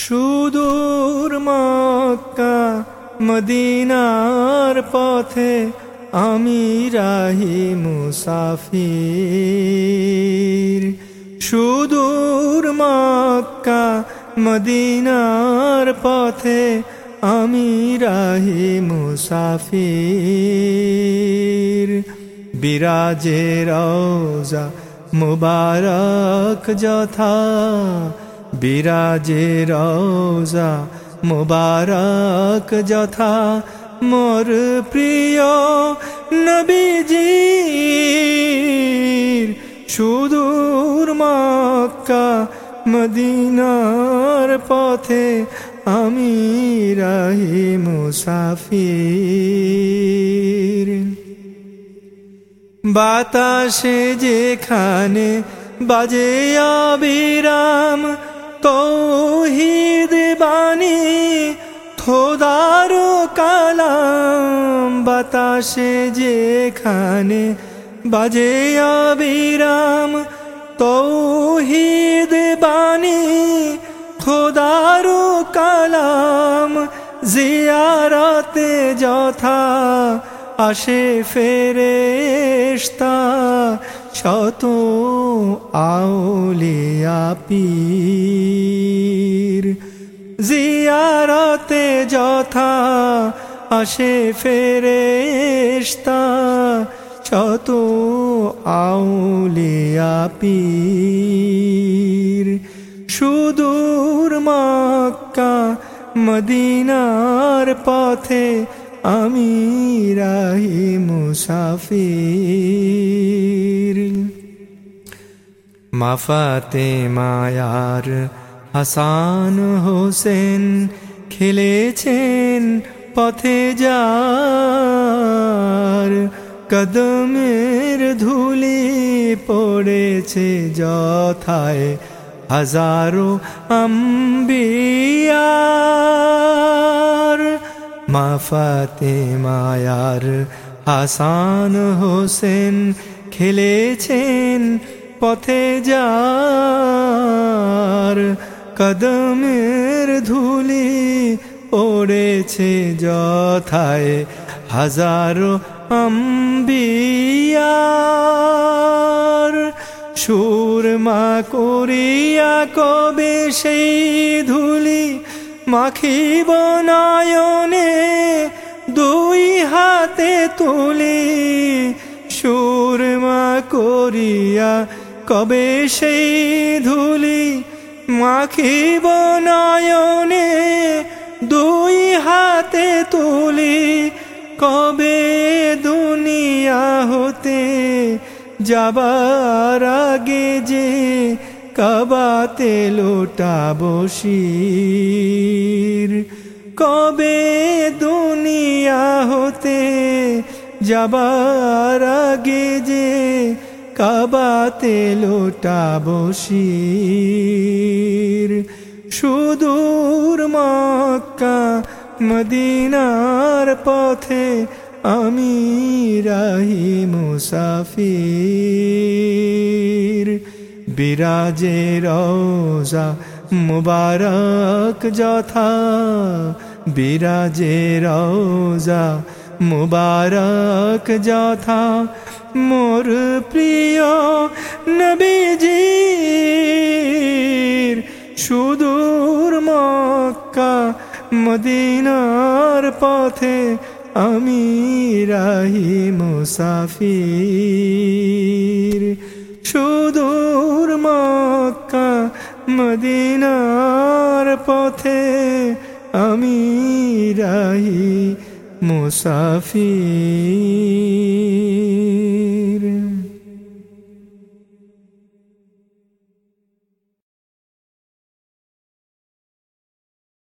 সুদূর মক্কা মদিনার পথে আমি রাহি মুসাফির। সুদূর মক্কা মদিনার পথে আমি রাহি মুসাফির। বিরাজে রওজা মুবারক যথা বিরাজে রওজা মুবারক যথা মোর প্রিয় নবীজির। সুদূর মক্কা মদিনার পথে আমি রাহি মুসাফির। বাতাসে যেখানে বাজে আবিরাম তৌহিদ বাণী, খোদারো কালাম বাতাসে যেখানে বাজে আবিরাম তৌহিদ বাণী, খোদারো কালাম, জিয়ারতে যথা আসে ফেরেশতা। শত আউলিয়া পীর। জিয়ারতে যথা আসে ফেরেশতা শত আউলিয়া পীর। সুদূর মক্কা মদিনার পথে আমি রাহি মুসাফির মাফাতে মায়ার হাসান হোসেন খেলেছেন পথে যার। কদমের ধুলি পড়েছে যথায় হাজারো আম্বিয়ার। মাফাতে মায়ার হাসান হোসেন খেলেছেন পথে যার। কদমের ধুলি ওড়েছে যথায় হাজারো আম্বিয়ার সুরমা করিয়া কবে সেই ধুলি মাখিব নয়নে দুই হাতে তুলি, সুরমা করিয়া কবে সেই ধুলি। মাখিব নয়নে দুই হাতে তুলি, কবে দুনিয়া হতে যাবার আগে যে কবাতে লোটা বসির কবে দুনিয়া হতে যাবার আগে যে কাবাতে লোটা বসির সুদূর মক্কা মদিনার পথে আমি রাহি মুসাফির। বিরাজে রোজা মুবারক যথা বিরাজে রোজা মুবারক যথা। মোর প্রিয় নবীজির সুদূর মক্কা মদিনার পথে আমি রাহি মুসাফির। মদিনার পথে আমি রাহি মুসাফির।